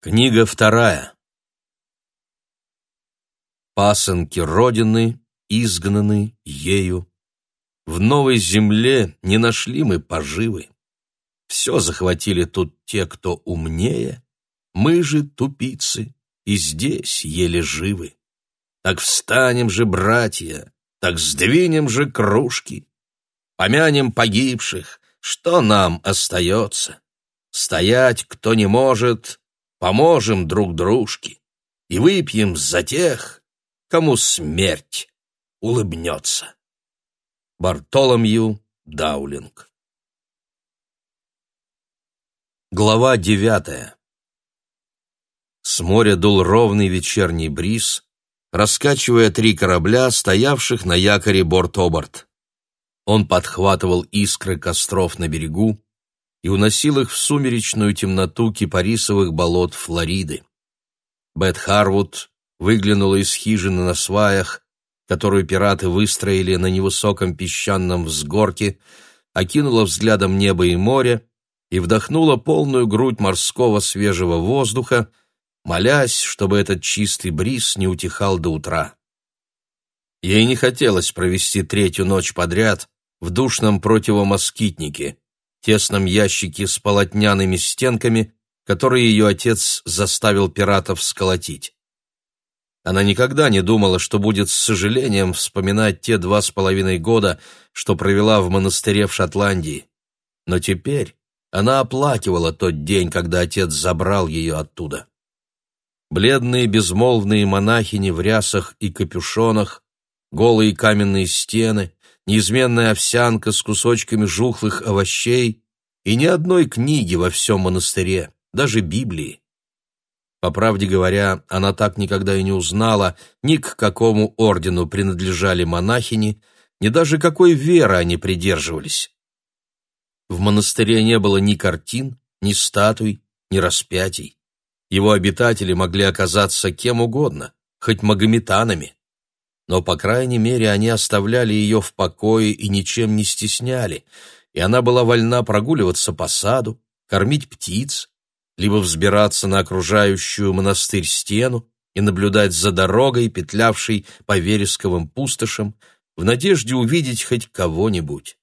Книга вторая. Пасынки Родины изгнаны ею. В новой земле не нашли мы поживы. Все захватили тут те, кто умнее, мы же тупицы, и здесь еле живы. Так встанем же, братья, так сдвинем же кружки, помянем погибших, что нам остается? Стоять, кто не может, поможем друг дружке и выпьем за тех, кому смерть улыбнется. Бартоломью Даулинг Глава девятая С моря дул ровный вечерний бриз, раскачивая три корабля, стоявших на якоре борт-оборт. Он подхватывал искры костров на берегу, и уносил их в сумеречную темноту кипарисовых болот Флориды. Бет Харвуд выглянула из хижины на сваях, которую пираты выстроили на невысоком песчаном взгорке, окинула взглядом небо и море и вдохнула полную грудь морского свежего воздуха, молясь, чтобы этот чистый бриз не утихал до утра. Ей не хотелось провести третью ночь подряд в душном противомоскитнике, тесном ящике с полотняными стенками, который ее отец заставил пиратов сколотить. Она никогда не думала, что будет с сожалением вспоминать те два с половиной года, что провела в монастыре в Шотландии. Но теперь она оплакивала тот день, когда отец забрал ее оттуда. Бледные безмолвные монахини в рясах и капюшонах, голые каменные стены, неизменная овсянка с кусочками жухлых овощей и ни одной книги во всем монастыре, даже Библии. По правде говоря, она так никогда и не узнала, ни к какому ордену принадлежали монахини, ни даже какой веры они придерживались. В монастыре не было ни картин, ни статуй, ни распятий. Его обитатели могли оказаться кем угодно, хоть магометанами но, по крайней мере, они оставляли ее в покое и ничем не стесняли, и она была вольна прогуливаться по саду, кормить птиц, либо взбираться на окружающую монастырь стену и наблюдать за дорогой, петлявшей по вересковым пустошам, в надежде увидеть хоть кого-нибудь.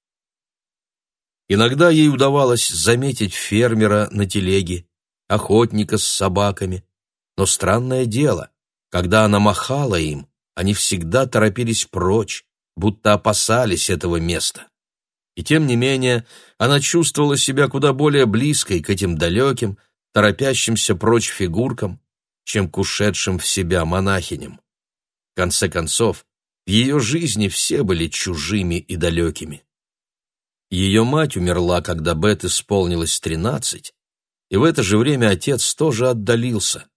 Иногда ей удавалось заметить фермера на телеге, охотника с собаками, но странное дело, когда она махала им, они всегда торопились прочь, будто опасались этого места. И тем не менее, она чувствовала себя куда более близкой к этим далеким, торопящимся прочь фигуркам, чем к ушедшим в себя монахиням. В конце концов, в ее жизни все были чужими и далекими. Ее мать умерла, когда Бет исполнилось тринадцать, и в это же время отец тоже отдалился.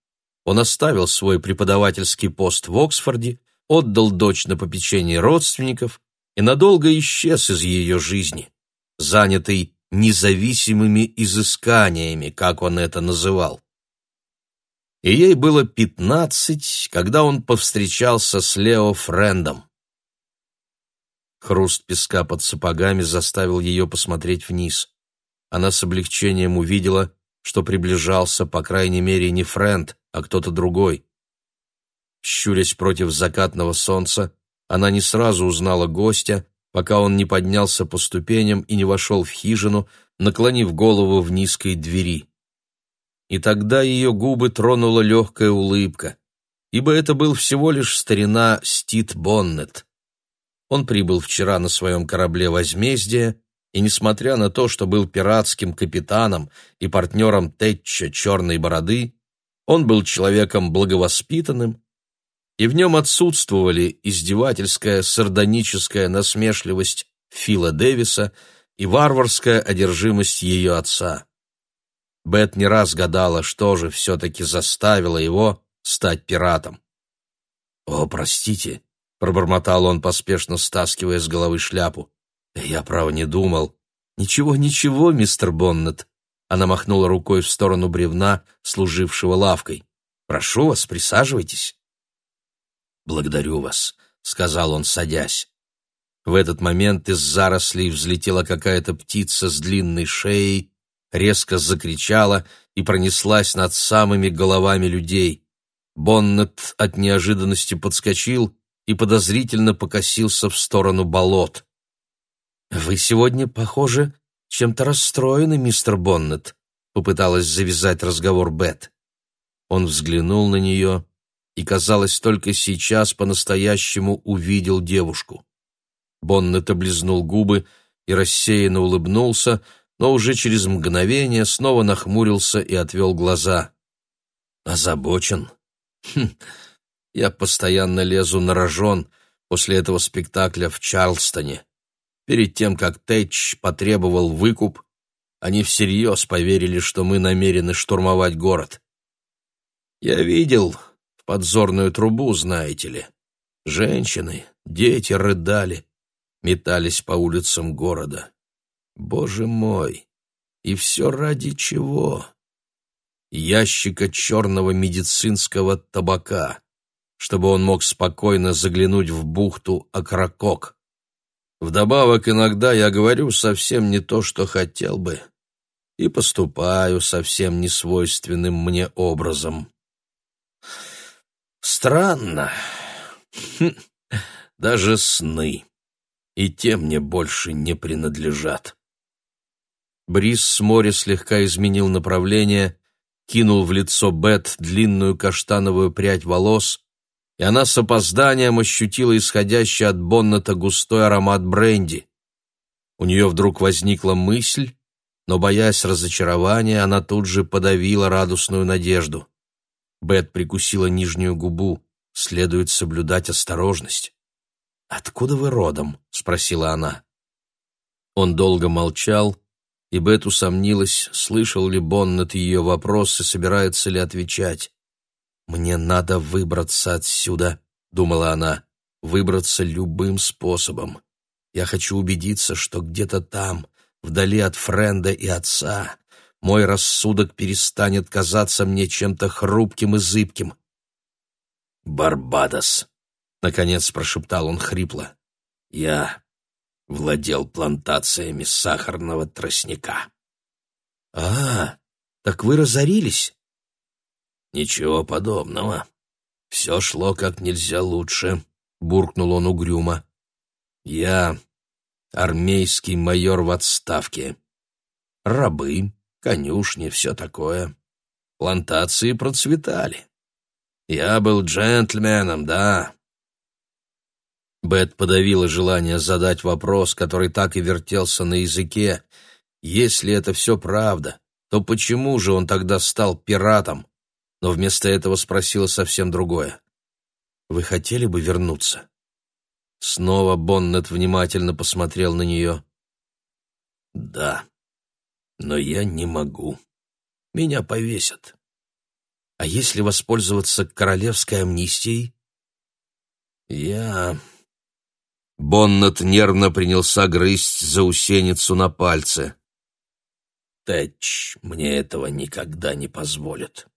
Он оставил свой преподавательский пост в Оксфорде отдал дочь на попечение родственников и надолго исчез из ее жизни, занятый независимыми изысканиями, как он это называл. И ей было пятнадцать, когда он повстречался с Лео Френдом. Хруст песка под сапогами заставил ее посмотреть вниз. Она с облегчением увидела, что приближался, по крайней мере, не Френд, а кто-то другой. Щурясь против закатного солнца, она не сразу узнала гостя, пока он не поднялся по ступеням и не вошел в хижину, наклонив голову в низкой двери. И тогда ее губы тронула легкая улыбка, ибо это был всего лишь старина Стит Боннет. Он прибыл вчера на своем корабле «Возмездие», и, несмотря на то, что был пиратским капитаном и партнером Тэтча «Черной бороды», он был человеком благовоспитанным, и в нем отсутствовали издевательская сардоническая насмешливость Фила Дэвиса и варварская одержимость ее отца. Бет не раз гадала, что же все-таки заставило его стать пиратом. «О, простите», — пробормотал он, поспешно стаскивая с головы шляпу. «Я, право, не думал». «Ничего, ничего, мистер Боннет», — она махнула рукой в сторону бревна, служившего лавкой. «Прошу вас, присаживайтесь». «Благодарю вас», — сказал он, садясь. В этот момент из зарослей взлетела какая-то птица с длинной шеей резко закричала и пронеслась над самыми головами людей. Боннет от неожиданности подскочил и подозрительно покосился в сторону болот. «Вы сегодня, похоже, чем-то расстроены, мистер Боннет», — попыталась завязать разговор Бет. Он взглянул на нее и, казалось, только сейчас по-настоящему увидел девушку. Боннет облизнул губы и рассеянно улыбнулся, но уже через мгновение снова нахмурился и отвел глаза. «Озабочен? Хм, я постоянно лезу на рожон после этого спектакля в Чарльстоне. Перед тем, как Тэтч потребовал выкуп, они всерьез поверили, что мы намерены штурмовать город. Я видел подзорную трубу, знаете ли. Женщины, дети рыдали, метались по улицам города. Боже мой! И все ради чего? Ящика черного медицинского табака, чтобы он мог спокойно заглянуть в бухту Акракок. Вдобавок, иногда я говорю совсем не то, что хотел бы, и поступаю совсем несвойственным мне образом. Странно. Хм. Даже сны. И те мне больше не принадлежат. Бриз с моря слегка изменил направление, кинул в лицо Бет длинную каштановую прядь волос, и она с опозданием ощутила исходящий от Боннета густой аромат бренди. У нее вдруг возникла мысль, но, боясь разочарования, она тут же подавила радостную надежду. Бет прикусила нижнюю губу. Следует соблюдать осторожность. «Откуда вы родом?» — спросила она. Он долго молчал, и Бет усомнилась, слышал ли Боннет ее вопрос и собирается ли отвечать. «Мне надо выбраться отсюда», — думала она, — «выбраться любым способом. Я хочу убедиться, что где-то там, вдали от Френда и отца, мой рассудок перестанет казаться мне чем-то хрупким и зыбким». «Барбадос», — наконец прошептал он хрипло, — «я владел плантациями сахарного тростника. «А, так вы разорились?» «Ничего подобного. Все шло как нельзя лучше», — буркнул он угрюмо. «Я армейский майор в отставке. Рабы, конюшни, все такое. Плантации процветали. Я был джентльменом, да, Бет подавила желание задать вопрос, который так и вертелся на языке. Если это все правда, то почему же он тогда стал пиратом? Но вместо этого спросила совсем другое. «Вы хотели бы вернуться?» Снова Боннет внимательно посмотрел на нее. «Да, но я не могу. Меня повесят. А если воспользоваться королевской амнистией?» «Я Боннет нервно принялся грызть заусеницу на пальце. «Тэтч мне этого никогда не позволит».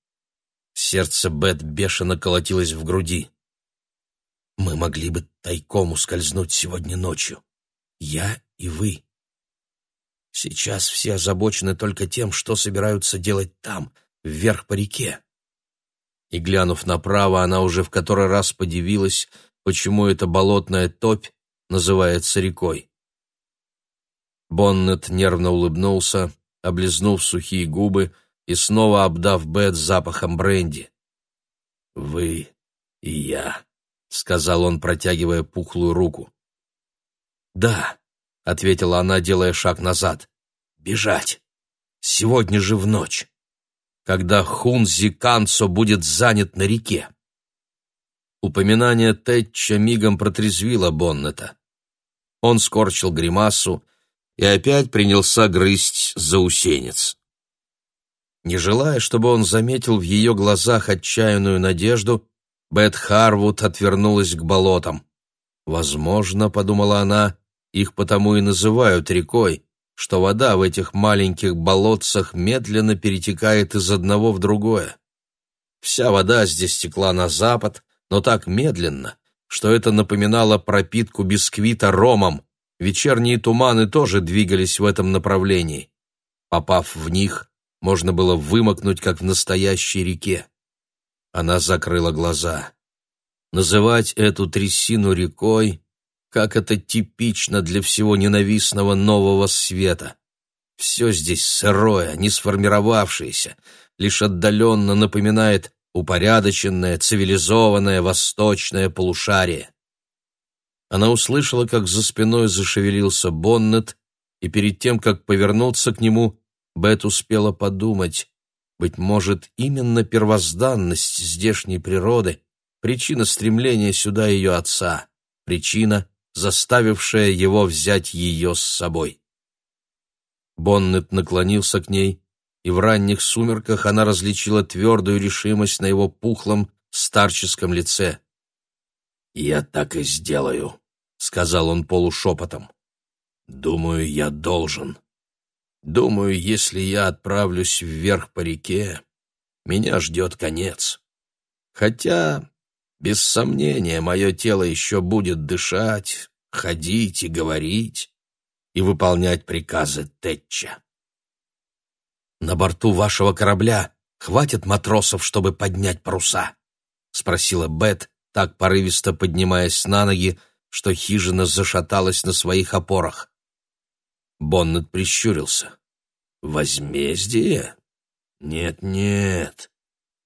Сердце Бет бешено колотилось в груди. «Мы могли бы тайком ускользнуть сегодня ночью. Я и вы. Сейчас все озабочены только тем, что собираются делать там, вверх по реке». И, глянув направо, она уже в который раз подивилась, почему эта болотная топь называется рекой. Боннет нервно улыбнулся, облизнув сухие губы и снова обдав Бет запахом бренди. «Вы и я», — сказал он, протягивая пухлую руку. «Да», — ответила она, делая шаг назад. «Бежать! Сегодня же в ночь, когда Хунзи Канцо будет занят на реке». Упоминание Тэтча мигом протрезвило Боннета. Он скорчил гримасу и опять принялся грызть заусенец. Не желая, чтобы он заметил в ее глазах отчаянную надежду, Бет Харвуд отвернулась к болотам. «Возможно, — подумала она, — их потому и называют рекой, что вода в этих маленьких болотцах медленно перетекает из одного в другое. Вся вода здесь текла на запад, но так медленно, что это напоминало пропитку бисквита ромом. Вечерние туманы тоже двигались в этом направлении. Попав в них, можно было вымокнуть, как в настоящей реке. Она закрыла глаза. Называть эту трясину рекой, как это типично для всего ненавистного нового света. Все здесь сырое, не сформировавшееся, лишь отдаленно напоминает упорядоченное, цивилизованное восточное полушарие. Она услышала, как за спиной зашевелился Боннет, и перед тем, как повернуться к нему, Бет успела подумать, быть может, именно первозданность здешней природы — причина стремления сюда ее отца, причина, заставившая его взять ее с собой. Боннет наклонился к ней, и в ранних сумерках она различила твердую решимость на его пухлом старческом лице. «Я так и сделаю», — сказал он полушепотом. «Думаю, я должен. Думаю, если я отправлюсь вверх по реке, меня ждет конец. Хотя, без сомнения, мое тело еще будет дышать, ходить и говорить, и выполнять приказы Тетча. «На борту вашего корабля хватит матросов, чтобы поднять паруса?» — спросила Бет, так порывисто поднимаясь на ноги, что хижина зашаталась на своих опорах. Боннет прищурился. «Возмездие? Нет-нет,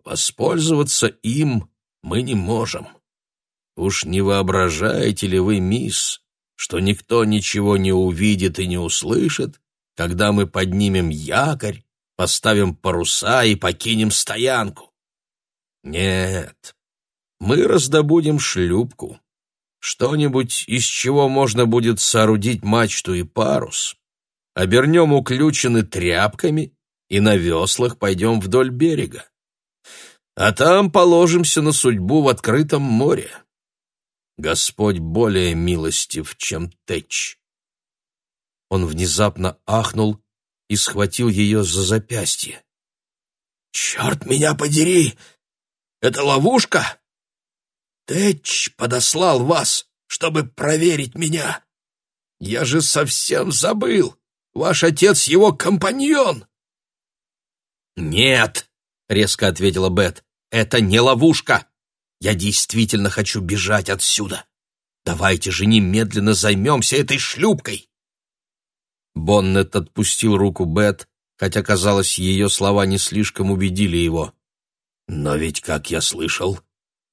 воспользоваться им мы не можем. Уж не воображаете ли вы, мисс, что никто ничего не увидит и не услышит, когда мы поднимем якорь, поставим паруса и покинем стоянку? Нет, мы раздобудем шлюпку, что-нибудь, из чего можно будет соорудить мачту и парус, обернем уключены тряпками и на веслах пойдем вдоль берега. А там положимся на судьбу в открытом море. Господь более милостив, чем Тэч. Он внезапно ахнул и схватил ее за запястье. «Черт меня подери! Это ловушка? Тэч подослал вас, чтобы проверить меня. Я же совсем забыл. Ваш отец его компаньон!» «Нет!» — резко ответила Бет. «Это не ловушка. Я действительно хочу бежать отсюда. Давайте же немедленно займемся этой шлюпкой. Боннет отпустил руку Бет, хотя, казалось, ее слова не слишком убедили его. «Но ведь, как я слышал,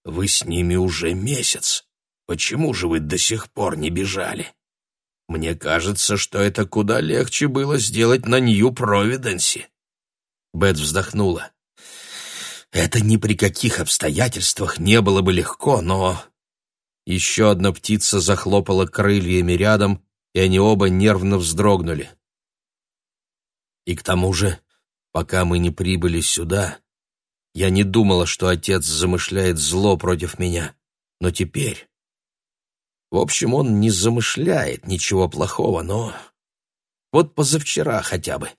вы с ними уже месяц. Почему же вы до сих пор не бежали? Мне кажется, что это куда легче было сделать на Нью-Провиденсе». Бет вздохнула. Это ни при каких обстоятельствах не было бы легко, но... Еще одна птица захлопала крыльями рядом, и они оба нервно вздрогнули. И к тому же, пока мы не прибыли сюда, я не думала, что отец замышляет зло против меня. Но теперь... В общем, он не замышляет ничего плохого, но... Вот позавчера хотя бы,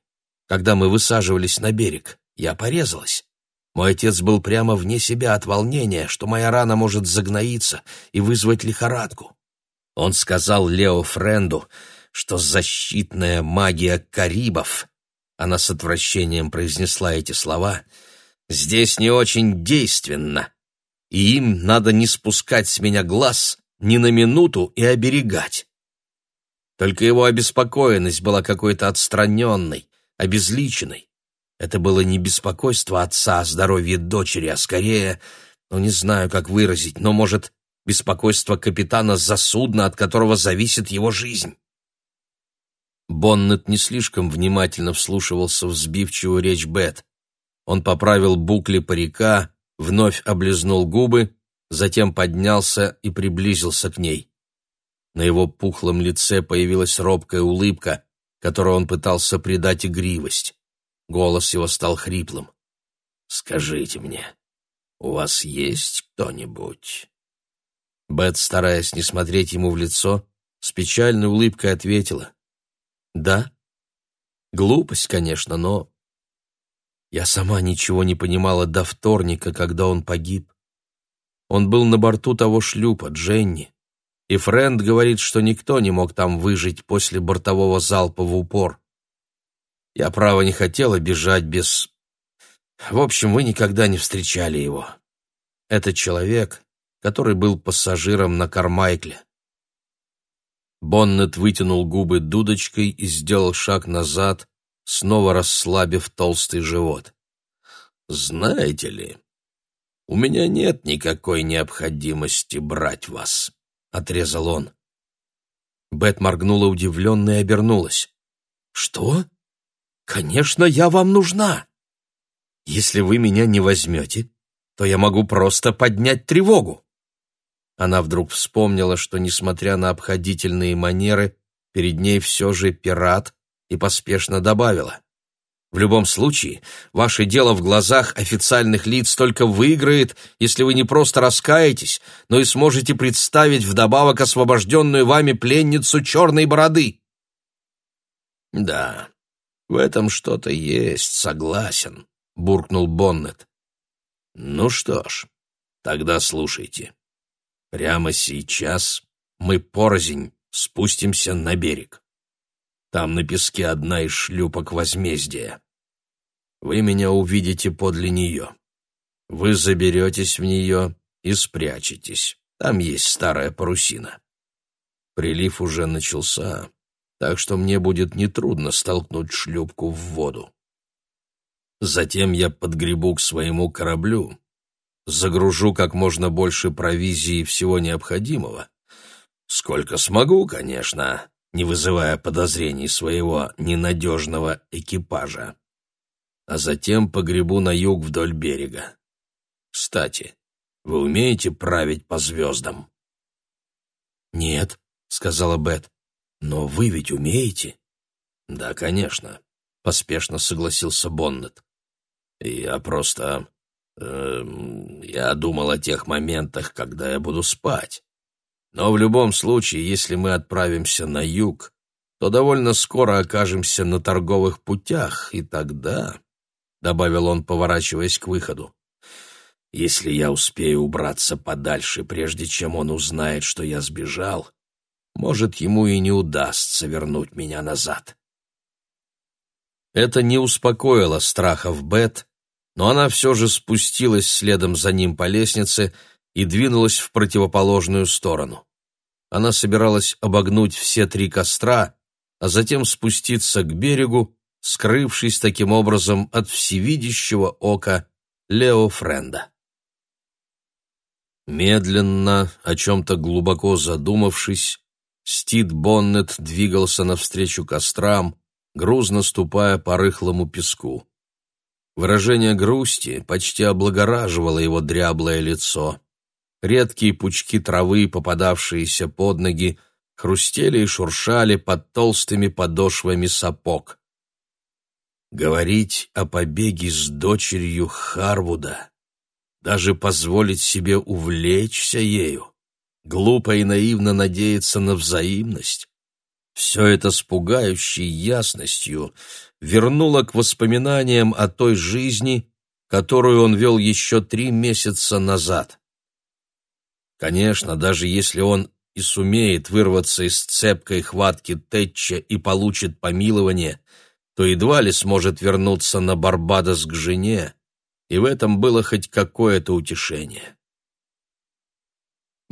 когда мы высаживались на берег, я порезалась. Мой отец был прямо вне себя от волнения, что моя рана может загноиться и вызвать лихорадку. Он сказал Лео Френду, что защитная магия карибов, она с отвращением произнесла эти слова, здесь не очень действенна, и им надо не спускать с меня глаз ни на минуту и оберегать. Только его обеспокоенность была какой-то отстраненной, обезличенной. Это было не беспокойство отца о здоровье дочери, а скорее, ну не знаю, как выразить, но, может, беспокойство капитана за судно, от которого зависит его жизнь. Боннет не слишком внимательно вслушивался в сбивчивую речь Бет. Он поправил букли парика, вновь облизнул губы, затем поднялся и приблизился к ней. На его пухлом лице появилась робкая улыбка, которой он пытался придать игривость. Голос его стал хриплым. «Скажите мне, у вас есть кто-нибудь?» Бет, стараясь не смотреть ему в лицо, с печальной улыбкой ответила. «Да. Глупость, конечно, но...» Я сама ничего не понимала до вторника, когда он погиб. Он был на борту того шлюпа, Дженни, и Фрэнд говорит, что никто не мог там выжить после бортового залпа в упор. Я, право, не хотела бежать без... В общем, вы никогда не встречали его. Это человек, который был пассажиром на Кармайкле. Боннет вытянул губы дудочкой и сделал шаг назад, снова расслабив толстый живот. «Знаете ли, у меня нет никакой необходимости брать вас», — отрезал он. Бет моргнула удивленно и обернулась. «Что? Конечно, я вам нужна. Если вы меня не возьмете, то я могу просто поднять тревогу». Она вдруг вспомнила, что, несмотря на обходительные манеры, перед ней все же пират, и поспешно добавила. В любом случае, ваше дело в глазах официальных лиц только выиграет, если вы не просто раскаетесь, но и сможете представить вдобавок освобожденную вами пленницу черной бороды. «Да, в этом что-то есть, согласен», — буркнул Боннет. «Ну что ж, тогда слушайте. Прямо сейчас мы порознь спустимся на берег. Там на песке одна из шлюпок возмездия. Вы меня увидите подле нее. Вы заберетесь в нее и спрячетесь. Там есть старая парусина. Прилив уже начался, так что мне будет нетрудно столкнуть шлюпку в воду. Затем я подгребу к своему кораблю, загружу как можно больше провизии и всего необходимого. Сколько смогу, конечно, не вызывая подозрений своего ненадежного экипажа. А затем погребу на юг вдоль берега. Кстати, вы умеете править по звездам? «Нет», — сказала Бет, — «но вы ведь умеете?» «Да, конечно», — поспешно согласился Боннет. «Я просто... Э, я думал о тех моментах, когда я буду спать. Но в любом случае, если мы отправимся на юг, то довольно скоро окажемся на торговых путях, и тогда, — добавил он, поворачиваясь к выходу, — если я успею убраться подальше, прежде чем он узнает, что я сбежал, может, ему и не удастся вернуть меня назад. Это не успокоило страхов Бет, но она все же спустилась следом за ним по лестнице и двинулась в противоположную сторону. Она собиралась обогнуть все три костра, а затем спуститься к берегу, скрывшись таким образом от всевидящего ока Лео Френда. Медленно, о чем-то глубоко задумавшись, Стит Боннет двигался навстречу кострам, грузно ступая по рыхлому песку. Выражение грусти почти облагораживало его дряблое лицо. Редкие пучки травы, попадавшиеся под ноги, хрустели и шуршали под толстыми подошвами сапог. Говорить о побеге с дочерью Харвуда, даже позволить себе увлечься ею, глупо и наивно надеяться на взаимность, все это с пугающей ясностью вернуло к воспоминаниям о той жизни, которую он вел еще три месяца назад. Конечно, даже если он и сумеет вырваться из цепкой хватки Тэтча и получит помилование, то едва ли сможет вернуться на Барбадос к жене, и в этом было хоть какое-то утешение.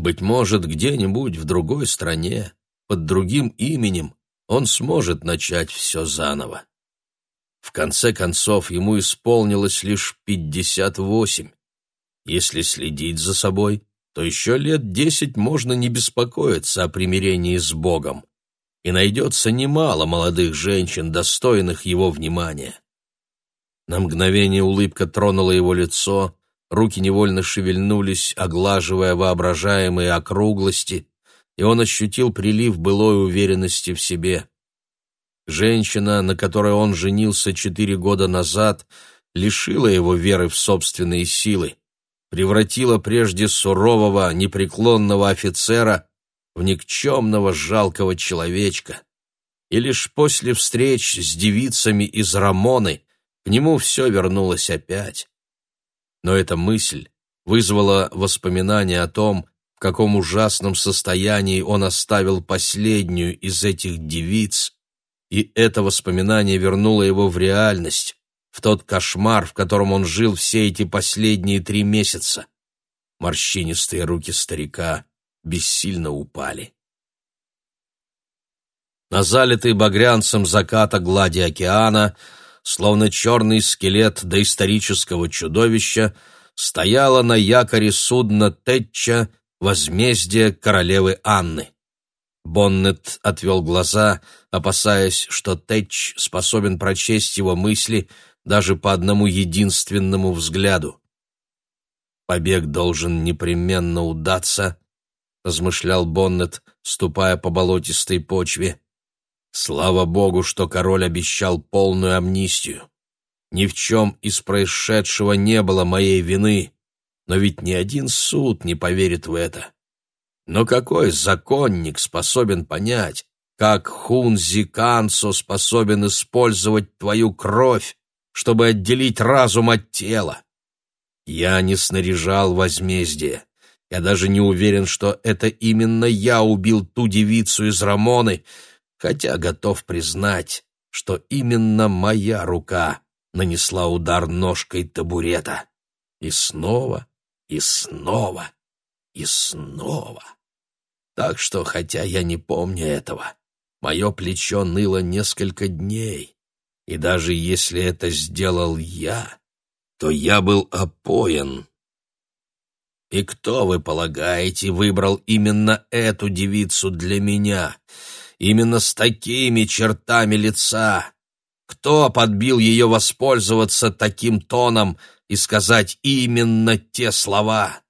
Быть может, где-нибудь в другой стране, под другим именем, он сможет начать все заново. В конце концов, ему исполнилось лишь пятьдесят восемь. Если следить за собой, то еще лет десять можно не беспокоиться о примирении с Богом, и найдется немало молодых женщин, достойных его внимания. На мгновение улыбка тронула его лицо, руки невольно шевельнулись, оглаживая воображаемые округлости, и он ощутил прилив былой уверенности в себе. Женщина, на которой он женился четыре года назад, лишила его веры в собственные силы превратила прежде сурового, непреклонного офицера в никчемного жалкого человечка. И лишь после встреч с девицами из Рамоны к нему все вернулось опять. Но эта мысль вызвала воспоминания о том, в каком ужасном состоянии он оставил последнюю из этих девиц, и это воспоминание вернуло его в реальность, в тот кошмар, в котором он жил все эти последние три месяца. Морщинистые руки старика бессильно упали. На залитой багрянцем заката глади океана, словно черный скелет доисторического чудовища, стояло на якоре судно Тетча «Возмездие королевы Анны». Боннет отвел глаза, опасаясь, что Тэтч способен прочесть его мысли даже по одному единственному взгляду. «Побег должен непременно удаться», — размышлял Боннет, ступая по болотистой почве. «Слава богу, что король обещал полную амнистию. Ни в чем из происшедшего не было моей вины, но ведь ни один суд не поверит в это. Но какой законник способен понять, как Хунзи Кансо способен использовать твою кровь, чтобы отделить разум от тела? Я не снаряжал возмездие. Я даже не уверен, что это именно я убил ту девицу из Рамоны, хотя готов признать, что именно моя рука нанесла удар ножкой табурета. И снова, и снова, и снова. Так что, хотя я не помню этого, мое плечо ныло несколько дней, и даже если это сделал я, то я был опоен. И кто, вы полагаете, выбрал именно эту девицу для меня, именно с такими чертами лица? Кто подбил ее воспользоваться таким тоном и сказать именно те слова?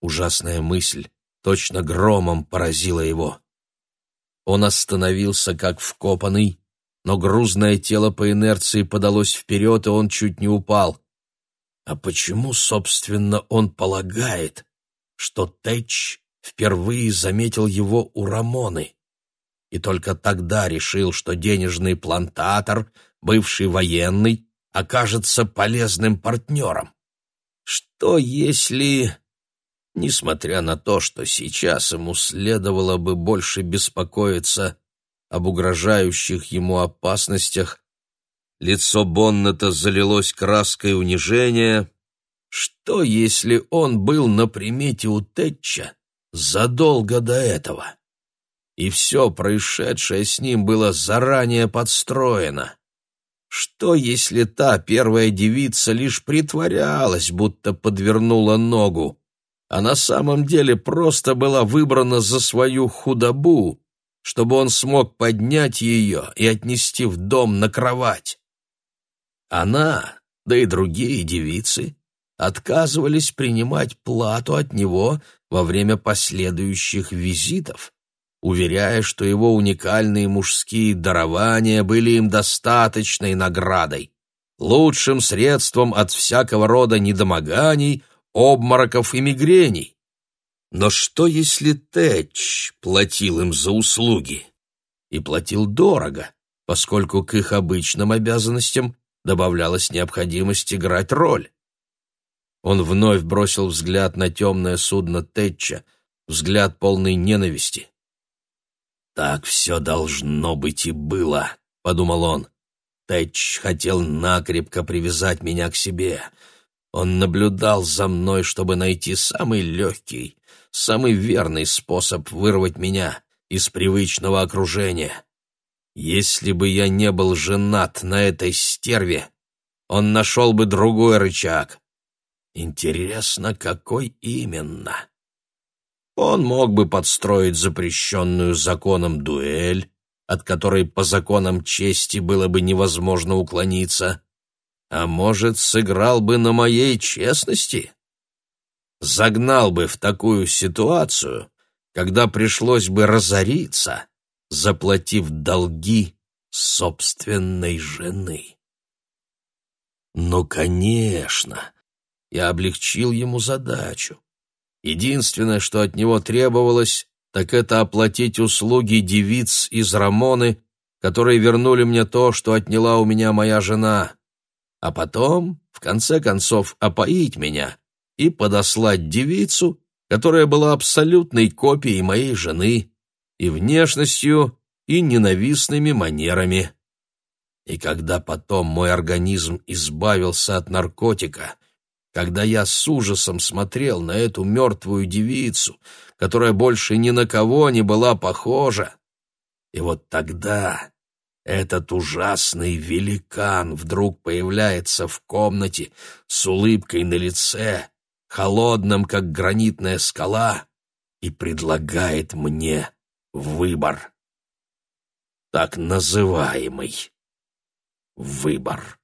Ужасная мысль точно громом поразила его. Он остановился как вкопанный, но грузное тело по инерции подалось вперед, и он чуть не упал. А почему, собственно, он полагает, что Тэч впервые заметил его у Рамоны? И только тогда решил, что денежный плантатор, бывший военный, окажется полезным партнером. Что если... Несмотря на то, что сейчас ему следовало бы больше беспокоиться об угрожающих ему опасностях, лицо Боннета залилось краской унижения. Что, если он был на примете у Тэтча задолго до этого? И все происшедшее с ним было заранее подстроено. Что, если та первая девица лишь притворялась, будто подвернула ногу, а на самом деле просто была выбрана за свою худобу, чтобы он смог поднять ее и отнести в дом на кровать. Она, да и другие девицы, отказывались принимать плату от него во время последующих визитов, уверяя, что его уникальные мужские дарования были им достаточной наградой, лучшим средством от всякого рода недомоганий, обмороков и мигрений. Но что, если Тэтч платил им за услуги? И платил дорого, поскольку к их обычным обязанностям добавлялась необходимость играть роль. Он вновь бросил взгляд на темное судно Тэтча, взгляд полный ненависти. «Так все должно быть и было», — подумал он. Тэтч хотел накрепко привязать меня к себе, он наблюдал за мной, чтобы найти самый легкий, самый верный способ вырвать меня из привычного окружения. Если бы я не был женат на этой стерве, он нашел бы другой рычаг. Интересно, какой именно? Он мог бы подстроить запрещенную законом дуэль, от которой по законам чести было бы невозможно уклониться, а может, сыграл бы на моей честности? Загнал бы в такую ситуацию, когда пришлось бы разориться, заплатив долги собственной жены. Ну, конечно, я облегчил ему задачу. Единственное, что от него требовалось, так это оплатить услуги девиц из Рамоны, которые вернули мне то, что отняла у меня моя жена а потом, в конце концов, опоить меня и подослать девицу, которая была абсолютной копией моей жены и внешностью, и ненавистными манерами. И когда потом мой организм избавился от наркотика, когда я с ужасом смотрел на эту мертвую девицу, которая больше ни на кого не была похожа, и вот тогда этот ужасный великан вдруг появляется в комнате с улыбкой на лице, холодным, как гранитная скала, и предлагает мне выбор. Так называемый выбор.